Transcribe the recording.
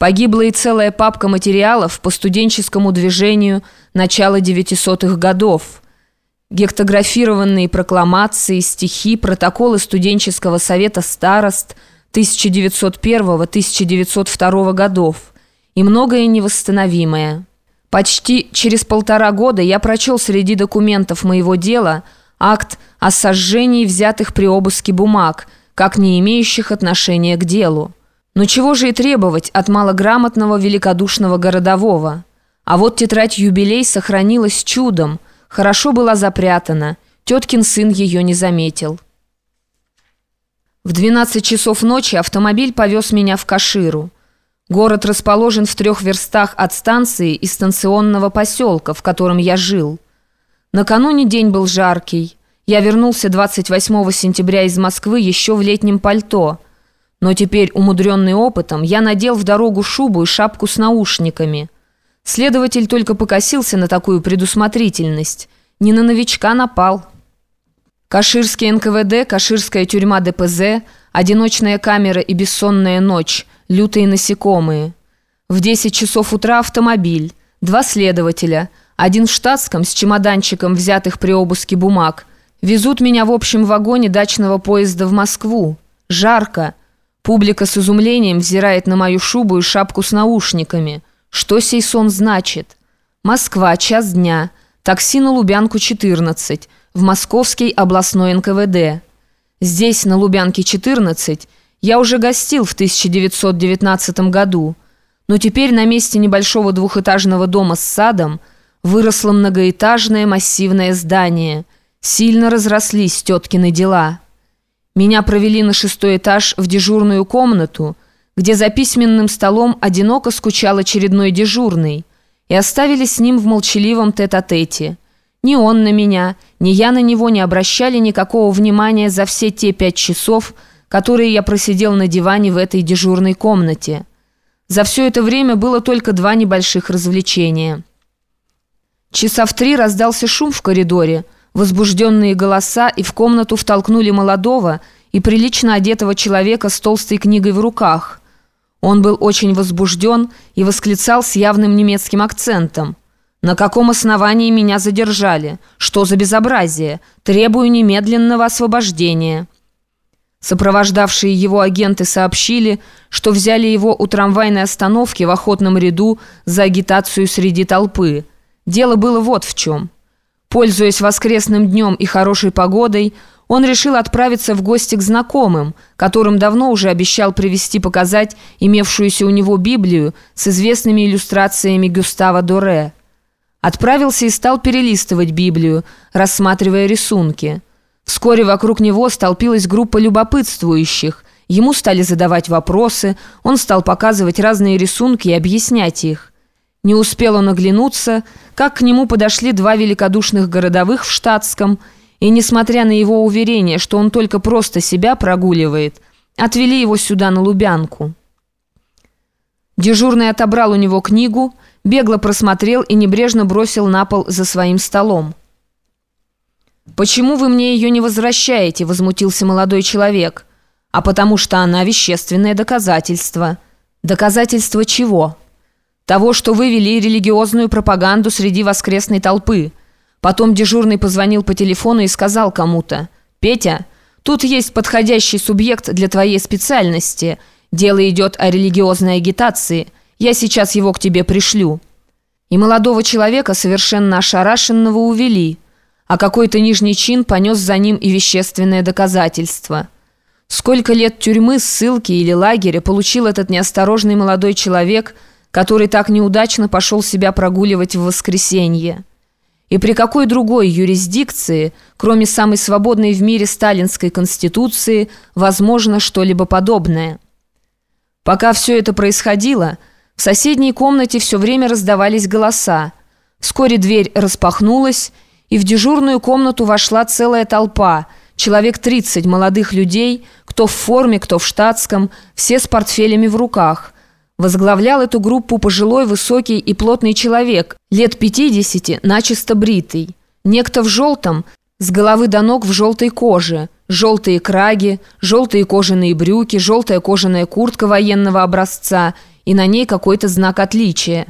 Погибла и целая папка материалов по студенческому движению начала 900-х годов. Гектографированные прокламации, стихи, протоколы студенческого совета старост 1901-1902 годов и многое невосстановимое. Почти через полтора года я прочел среди документов моего дела акт о сожжении взятых при обыске бумаг, как не имеющих отношения к делу. Но чего же и требовать от малограмотного великодушного городового? А вот тетрадь «Юбилей» сохранилась чудом, хорошо была запрятана, теткин сын ее не заметил. В 12 часов ночи автомобиль повез меня в Каширу. Город расположен в трех верстах от станции и станционного поселка, в котором я жил. Накануне день был жаркий. Я вернулся 28 сентября из Москвы еще в летнем пальто – но теперь, умудренный опытом, я надел в дорогу шубу и шапку с наушниками. Следователь только покосился на такую предусмотрительность. Не на новичка напал. Каширский НКВД, Каширская тюрьма ДПЗ, одиночная камера и бессонная ночь, лютые насекомые. В 10 часов утра автомобиль, два следователя, один в штатском с чемоданчиком взятых при обыске бумаг, везут меня в общем вагоне дачного поезда в Москву. Жарко. Публика с изумлением взирает на мою шубу и шапку с наушниками. Что сей сон значит? Москва, час дня. Такси на Лубянку, 14. В Московский областной НКВД. Здесь, на Лубянке, 14, я уже гостил в 1919 году. Но теперь на месте небольшого двухэтажного дома с садом выросло многоэтажное массивное здание. Сильно разрослись теткины дела». Меня провели на шестой этаж в дежурную комнату, где за письменным столом одиноко скучал очередной дежурный, и оставили с ним в молчаливом тет-а-тете. Ни он на меня, ни я на него не обращали никакого внимания за все те пять часов, которые я просидел на диване в этой дежурной комнате. За все это время было только два небольших развлечения. Часа в три раздался шум в коридоре – возбужденные голоса и в комнату втолкнули молодого и прилично одетого человека с толстой книгой в руках. Он был очень возбужден и восклицал с явным немецким акцентом. «На каком основании меня задержали? Что за безобразие? Требую немедленного освобождения». Сопровождавшие его агенты сообщили, что взяли его у трамвайной остановки в охотном ряду за агитацию среди толпы. Дело было вот в чем – Пользуясь воскресным днем и хорошей погодой, он решил отправиться в гости к знакомым, которым давно уже обещал привезти показать имевшуюся у него Библию с известными иллюстрациями Гюстава Доре. Отправился и стал перелистывать Библию, рассматривая рисунки. Вскоре вокруг него столпилась группа любопытствующих. Ему стали задавать вопросы, он стал показывать разные рисунки и объяснять их. Не успел он оглянуться, как к нему подошли два великодушных городовых в штатском, и, несмотря на его уверение, что он только просто себя прогуливает, отвели его сюда на Лубянку. Дежурный отобрал у него книгу, бегло просмотрел и небрежно бросил на пол за своим столом. «Почему вы мне ее не возвращаете?» – возмутился молодой человек. «А потому что она вещественное доказательство». «Доказательство чего?» Того, что вы вели религиозную пропаганду среди воскресной толпы. Потом дежурный позвонил по телефону и сказал кому-то, «Петя, тут есть подходящий субъект для твоей специальности. Дело идет о религиозной агитации. Я сейчас его к тебе пришлю». И молодого человека, совершенно ошарашенного, увели, а какой-то нижний чин понес за ним и вещественное доказательство. Сколько лет тюрьмы, ссылки или лагеря получил этот неосторожный молодой человек – который так неудачно пошел себя прогуливать в воскресенье. И при какой другой юрисдикции, кроме самой свободной в мире сталинской конституции, возможно что-либо подобное? Пока все это происходило, в соседней комнате все время раздавались голоса. Вскоре дверь распахнулась, и в дежурную комнату вошла целая толпа, человек 30 молодых людей, кто в форме, кто в штатском, все с портфелями в руках – Возглавлял эту группу пожилой, высокий и плотный человек, лет 50, начисто бритый. Некто в желтом, с головы до ног в желтой коже, желтые краги, желтые кожаные брюки, желтая кожаная куртка военного образца и на ней какой-то знак отличия.